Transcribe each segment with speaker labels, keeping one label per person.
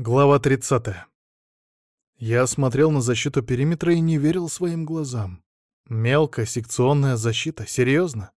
Speaker 1: Глава 30. Я смотрел на защиту периметра и не верил своим глазам. Мелкая секционная защита, серьезно?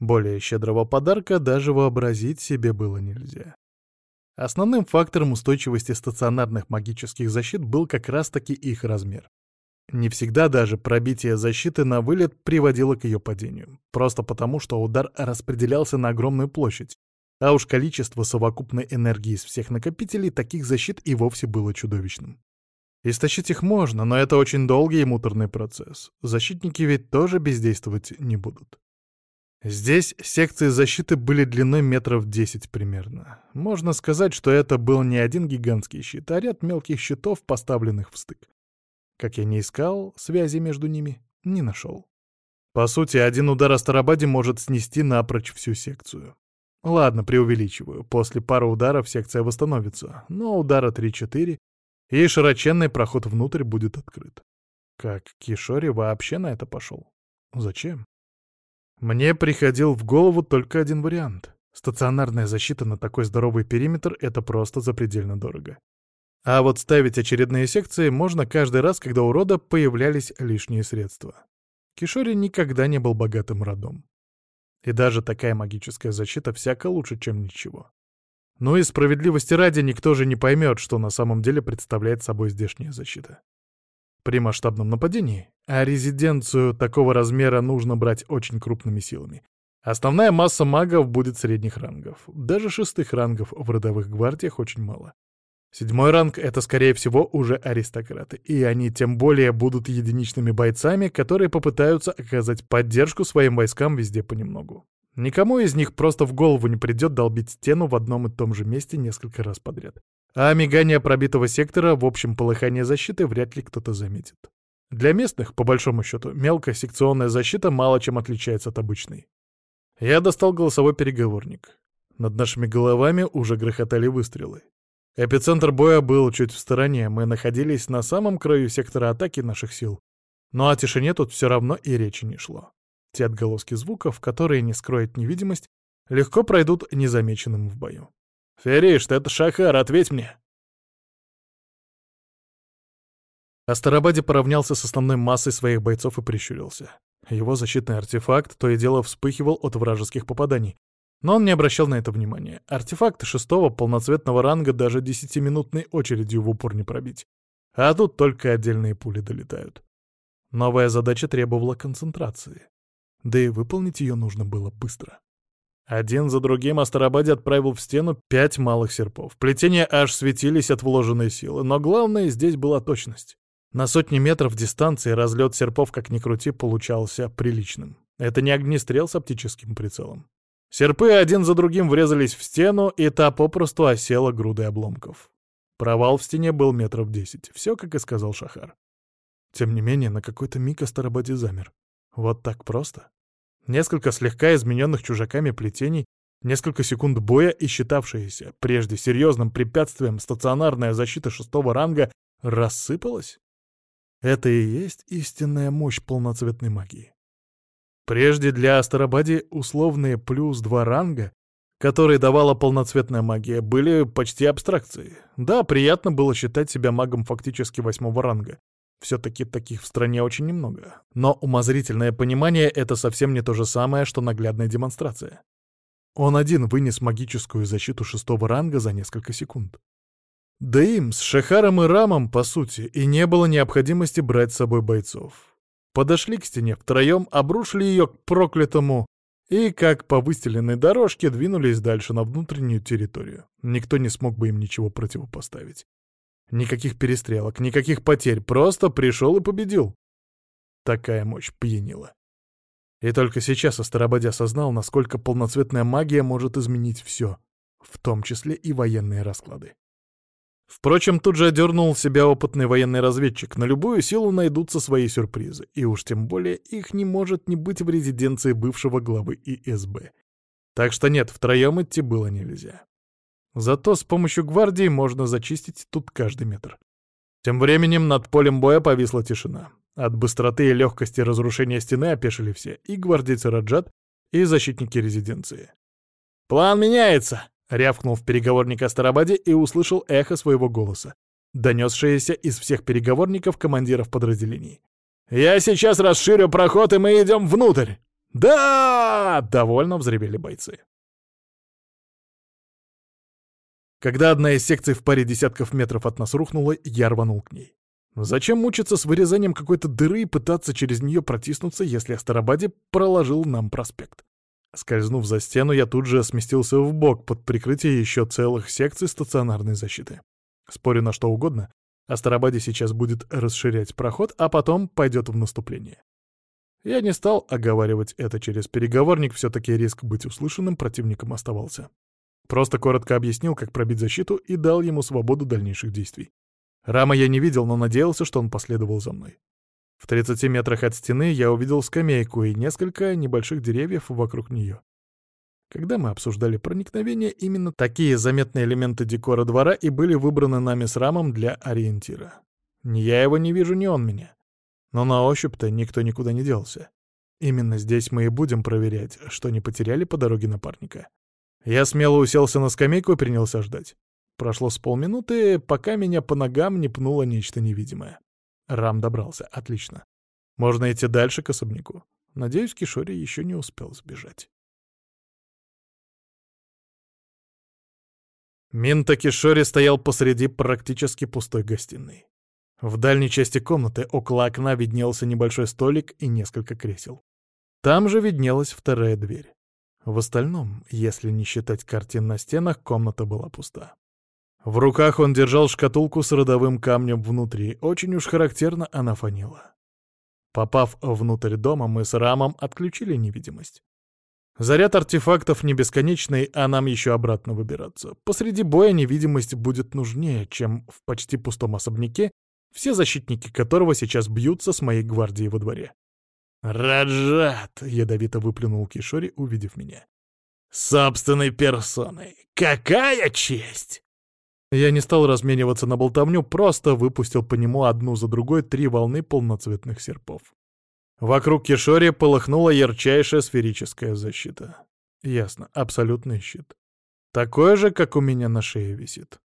Speaker 1: Более щедрого подарка даже вообразить себе было нельзя. Основным фактором устойчивости стационарных магических защит был как раз-таки их размер. Не всегда даже пробитие защиты на вылет приводило к ее падению, просто потому, что удар распределялся на огромную площадь, а уж количество совокупной энергии из всех накопителей таких защит и вовсе было чудовищным. Истощить их можно, но это очень долгий и муторный процесс. Защитники ведь тоже бездействовать не будут. Здесь секции защиты были длиной метров 10 примерно. Можно сказать, что это был не один гигантский щит, а ряд мелких щитов, поставленных в стык. Как я не искал связи между ними, не нашел. По сути, один удар Астарабаде может снести напрочь всю секцию. Ладно, преувеличиваю. После пары ударов секция восстановится, но удара 3-4, и широченный проход внутрь будет открыт. Как Кишори вообще на это пошел? Зачем? Мне приходил в голову только один вариант. Стационарная защита на такой здоровый периметр — это просто запредельно дорого. А вот ставить очередные секции можно каждый раз, когда у рода появлялись лишние средства. Кишори никогда не был богатым родом. И даже такая магическая защита всяко лучше, чем ничего. Но и справедливости ради никто же не поймет, что на самом деле представляет собой здешняя защита. При масштабном нападении, а резиденцию такого размера нужно брать очень крупными силами, основная масса магов будет средних рангов. Даже шестых рангов в родовых гвардиях очень мало. Седьмой ранг — это, скорее всего, уже аристократы, и они тем более будут единичными бойцами, которые попытаются оказать поддержку своим войскам везде понемногу. Никому из них просто в голову не придет долбить стену в одном и том же месте несколько раз подряд. А мигание пробитого сектора в общем полыхание защиты вряд ли кто-то заметит. Для местных, по большому счету, мелкая секционная защита мало чем отличается от обычной. Я достал голосовой переговорник. Над нашими головами уже грохотали выстрелы. Эпицентр боя был чуть в стороне, мы находились на самом краю сектора атаки наших сил. Но о тишине тут все равно и речи не шло. Те отголоски звуков, которые не скроет невидимость, легко пройдут незамеченным в бою. «Фериш, это Шахар, ответь мне!» Астарабаде поравнялся с основной массой своих бойцов и прищурился. Его защитный артефакт то и дело вспыхивал от вражеских попаданий, но он не обращал на это внимания. Артефакты шестого полноцветного ранга даже десятиминутной очередью в упор не пробить. А тут только отдельные пули долетают. Новая задача требовала концентрации. Да и выполнить ее нужно было быстро. Один за другим Астарабаде отправил в стену пять малых серпов. Плетения аж светились от вложенной силы, но главное здесь была точность. На сотни метров дистанции разлет серпов, как ни крути, получался приличным. Это не огнестрел с оптическим прицелом. Серпы один за другим врезались в стену, и та попросту осела грудой обломков. Провал в стене был метров десять. Все, как и сказал Шахар. Тем не менее, на какой-то миг Астарабаде замер. Вот так просто? Несколько слегка измененных чужаками плетений, несколько секунд боя и считавшаяся прежде серьезным препятствием стационарная защита шестого ранга рассыпалась? Это и есть истинная мощь полноцветной магии. Прежде для Астарабаде условные плюс два ранга, которые давала полноцветная магия, были почти абстракцией. Да, приятно было считать себя магом фактически восьмого ранга. Все-таки таких в стране очень немного. Но умозрительное понимание — это совсем не то же самое, что наглядная демонстрация. Он один вынес магическую защиту шестого ранга за несколько секунд. Да им, с Шахаром и Рамом, по сути, и не было необходимости брать с собой бойцов. Подошли к стене втроем, обрушили ее к проклятому и, как по выстеленной дорожке, двинулись дальше на внутреннюю территорию. Никто не смог бы им ничего противопоставить. Никаких перестрелок, никаких потерь, просто пришел и победил. Такая мощь пьянила. И только сейчас Астарабаде осознал, насколько полноцветная магия может изменить все, в том числе и военные расклады. Впрочем, тут же одернул себя опытный военный разведчик. На любую силу найдутся свои сюрпризы, и уж тем более их не может не быть в резиденции бывшего главы ИСБ. Так что нет, втроем идти было нельзя. Зато с помощью гвардии можно зачистить тут каждый метр. Тем временем над полем боя повисла тишина. От быстроты и легкости разрушения стены опешили все, и гвардейцы Раджат, и защитники резиденции. «План меняется!» Рявкнул в переговорник Астарабаде и услышал эхо своего голоса, донесшееся из всех переговорников командиров подразделений. «Я сейчас расширю проход, и мы идем внутрь!» «Да!» — довольно взревели бойцы. Когда одна из секций в паре десятков метров от нас рухнула, я рванул к ней. Зачем мучиться с вырезанием какой-то дыры и пытаться через нее протиснуться, если Астарабаде проложил нам проспект? Скользнув за стену, я тут же сместился в бок под прикрытие еще целых секций стационарной защиты. Спорю на что угодно, Астарабаде сейчас будет расширять проход, а потом пойдет в наступление. Я не стал оговаривать это через переговорник, все-таки риск быть услышанным противником оставался. Просто коротко объяснил, как пробить защиту, и дал ему свободу дальнейших действий. Рама я не видел, но надеялся, что он последовал за мной. В 30 метрах от стены я увидел скамейку и несколько небольших деревьев вокруг нее. Когда мы обсуждали проникновение, именно такие заметные элементы декора двора и были выбраны нами с Рамом для ориентира. Ни я его не вижу, ни он меня. Но на ощупь-то никто никуда не делся. Именно здесь мы и будем проверять, что не потеряли по дороге напарника. Я смело уселся на скамейку и принялся ждать. Прошло с полминуты, пока меня по ногам не пнуло нечто невидимое. Рам добрался. Отлично. Можно идти дальше к особняку. Надеюсь, Кишори еще не успел сбежать. Минта Кишори стоял посреди практически пустой гостиной. В дальней части комнаты около окна виднелся небольшой столик и несколько кресел. Там же виднелась вторая дверь. В остальном, если не считать картин на стенах, комната была пуста. В руках он держал шкатулку с родовым камнем внутри, очень уж характерно она фанила. Попав внутрь дома, мы с Рамом отключили невидимость. Заряд артефактов не бесконечный, а нам еще обратно выбираться. Посреди боя невидимость будет нужнее, чем в почти пустом особняке, все защитники которого сейчас бьются с моей гвардией во дворе. «Раджат!» — ядовито выплюнул Кишори, увидев меня. «Собственной персоной! Какая честь!» Я не стал размениваться на болтовню, просто выпустил по нему одну за другой три волны полноцветных серпов. Вокруг Кишори полыхнула ярчайшая сферическая защита. Ясно, абсолютный щит. Такой же, как у меня на шее висит.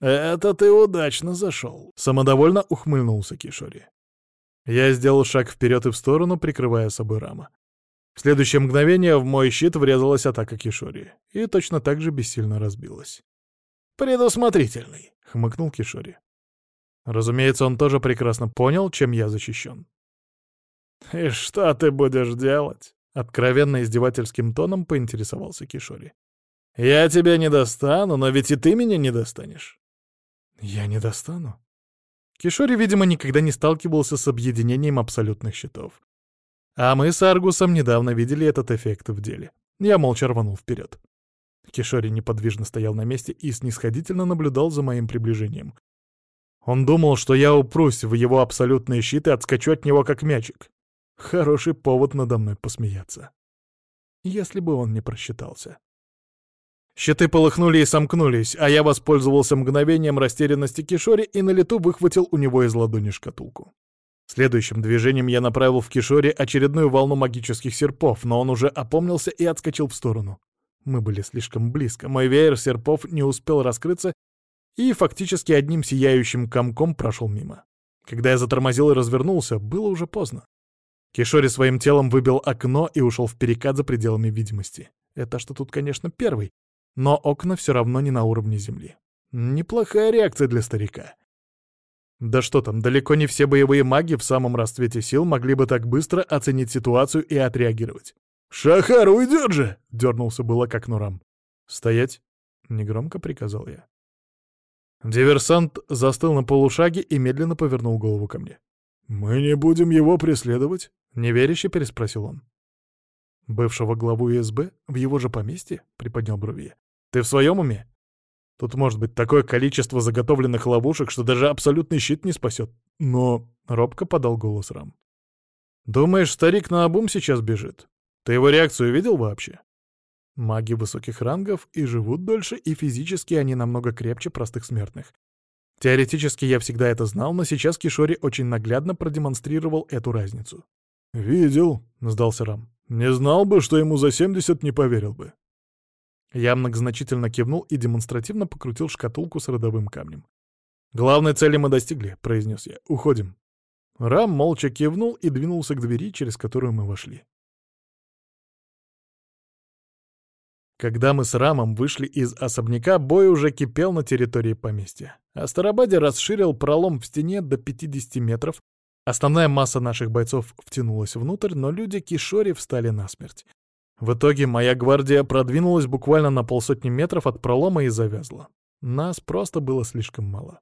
Speaker 1: «Это ты удачно зашел», — самодовольно ухмыльнулся Кишори. Я сделал шаг вперед и в сторону, прикрывая собой рама. В следующее мгновение в мой щит врезалась атака Кишори, и точно так же бессильно разбилась. «Предусмотрительный», — хмыкнул Кишори. Разумеется, он тоже прекрасно понял, чем я защищен. «И что ты будешь делать?» — откровенно издевательским тоном поинтересовался Кишори. «Я тебя не достану, но ведь и ты меня не достанешь». «Я не достану?» Кишори, видимо, никогда не сталкивался с объединением абсолютных щитов. А мы с Аргусом недавно видели этот эффект в деле. Я молча рванул вперед. Кишори неподвижно стоял на месте и снисходительно наблюдал за моим приближением. Он думал, что я упрусь в его абсолютные щиты и отскочу от него как мячик. Хороший повод надо мной посмеяться. Если бы он не просчитался. Щиты полыхнули и сомкнулись, а я воспользовался мгновением растерянности Кишори и на лету выхватил у него из ладони шкатулку. Следующим движением я направил в Кишори очередную волну магических серпов, но он уже опомнился и отскочил в сторону. Мы были слишком близко, мой веер серпов не успел раскрыться и фактически одним сияющим комком прошел мимо. Когда я затормозил и развернулся, было уже поздно. Кишори своим телом выбил окно и ушел в перекат за пределами видимости. Это что тут, конечно, первый, но окна все равно не на уровне земли. Неплохая реакция для старика. Да что там, далеко не все боевые маги в самом расцвете сил могли бы так быстро оценить ситуацию и отреагировать. «Шахар, уйдет же!» — дернулся было как Нурам. «Стоять!» — негромко приказал я. Диверсант застыл на полушаге и медленно повернул голову ко мне. «Мы не будем его преследовать?» — неверяще переспросил он. «Бывшего главу ИСБ? В его же поместье?» — приподнял брови. Ты в своем уме? Тут может быть такое количество заготовленных ловушек, что даже абсолютный щит не спасет. Но робко подал голос Рам. Думаешь, старик на обум сейчас бежит? Ты его реакцию видел вообще? Маги высоких рангов и живут дольше, и физически они намного крепче простых смертных. Теоретически я всегда это знал, но сейчас Кишори очень наглядно продемонстрировал эту разницу. «Видел», — сдался Рам. «Не знал бы, что ему за семьдесят не поверил бы». Я многозначительно кивнул и демонстративно покрутил шкатулку с родовым камнем. «Главной цели мы достигли», — произнес я. «Уходим». Рам молча кивнул и двинулся к двери, через которую мы вошли. Когда мы с Рамом вышли из особняка, бой уже кипел на территории поместья. Астарабаде расширил пролом в стене до 50 метров. Основная масса наших бойцов втянулась внутрь, но люди Кишори встали насмерть. В итоге моя гвардия продвинулась буквально на полсотни метров от пролома и завязла. Нас просто было слишком мало.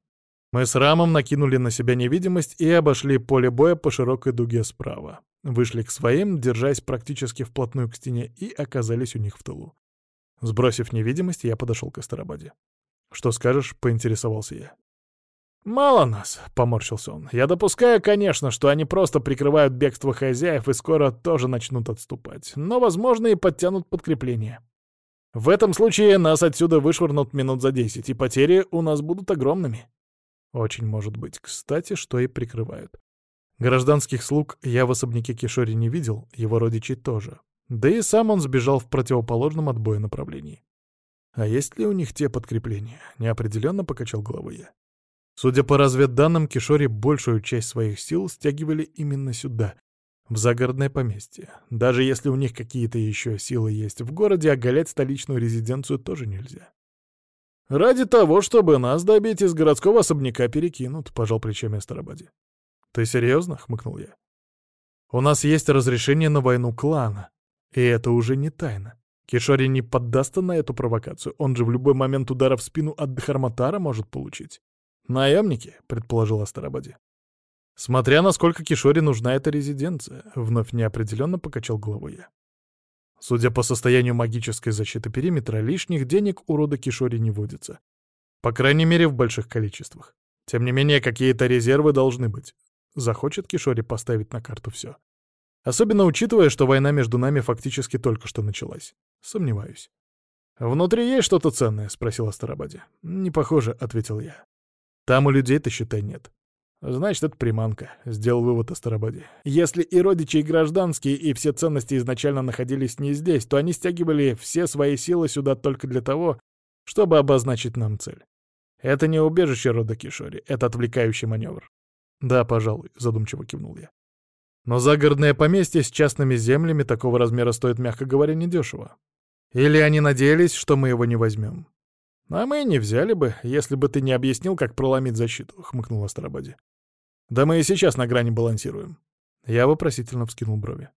Speaker 1: Мы с Рамом накинули на себя невидимость и обошли поле боя по широкой дуге справа. Вышли к своим, держась практически вплотную к стене, и оказались у них в тылу. Сбросив невидимость, я подошел к Астарабаде. «Что скажешь?» — поинтересовался я. «Мало нас», — поморщился он. «Я допускаю, конечно, что они просто прикрывают бегство хозяев и скоро тоже начнут отступать, но, возможно, и подтянут подкрепление. В этом случае нас отсюда вышвырнут минут за десять, и потери у нас будут огромными». Очень может быть. Кстати, что и прикрывают. Гражданских слуг я в особняке Кишори не видел, его родичей тоже. Да и сам он сбежал в противоположном от боя направлении. А есть ли у них те подкрепления? Неопределенно покачал головой я. Судя по разведданным, Кишори большую часть своих сил стягивали именно сюда, в загородное поместье. Даже если у них какие-то еще силы есть в городе, оголять столичную резиденцию тоже нельзя. «Ради того, чтобы нас добить из городского особняка перекинут», — пожал плечами Астарабаде. «Ты серьезно?» — хмыкнул я. «У нас есть разрешение на войну клана, и это уже не тайна. Кишори не поддастся на эту провокацию, он же в любой момент удара в спину от Дхарматара может получить». «Наемники», — предположил Астарабаде. «Смотря насколько Кишори нужна эта резиденция», — вновь неопределенно покачал головой я. Судя по состоянию магической защиты периметра, лишних денег у рода Кишори не водится. По крайней мере, в больших количествах. Тем не менее, какие-то резервы должны быть. Захочет Кишори поставить на карту все. Особенно учитывая, что война между нами фактически только что началась. Сомневаюсь. «Внутри есть что-то ценное?» — спросил Астарабаде. «Не похоже», — ответил я. «Там у людей-то, считай, нет. Значит, это приманка, — сделал вывод о Старободе. Если и родичи, и гражданские, и все ценности изначально находились не здесь, то они стягивали все свои силы сюда только для того, чтобы обозначить нам цель. Это не убежище рода Кишори, это отвлекающий маневр. Да, пожалуй, — задумчиво кивнул я. Но загородное поместье с частными землями такого размера стоит, мягко говоря, недешево. Или они надеялись, что мы его не возьмем? А мы не взяли бы, если бы ты не объяснил, как проломить защиту, — хмыкнул Астарабаде. Да мы и сейчас на грани балансируем. Я вопросительно вскинул брови.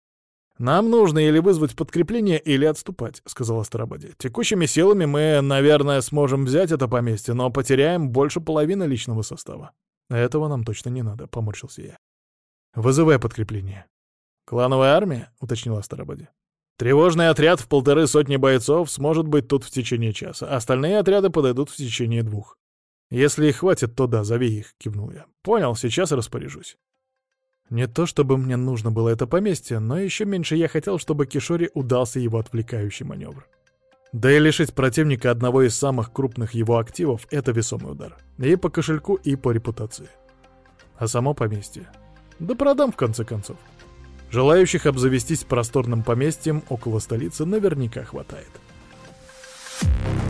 Speaker 1: «Нам нужно или вызвать подкрепление, или отступать», — сказала Старободи. «Текущими силами мы, наверное, сможем взять это поместье, но потеряем больше половины личного состава». «Этого нам точно не надо», — поморщился я. «Вызывай подкрепление». «Клановая армия?» — уточнила Старободи. «Тревожный отряд в полторы сотни бойцов сможет быть тут в течение часа. Остальные отряды подойдут в течение двух». «Если их хватит, то да, зови их», — кивнул я. «Понял, сейчас распоряжусь». Не то чтобы мне нужно было это поместье, но еще меньше я хотел, чтобы Кишори удался его отвлекающий маневр. Да и лишить противника одного из самых крупных его активов — это весомый удар. И по кошельку, и по репутации. А само поместье? Да продам, в конце концов. Желающих обзавестись просторным поместьем около столицы наверняка хватает. Thank you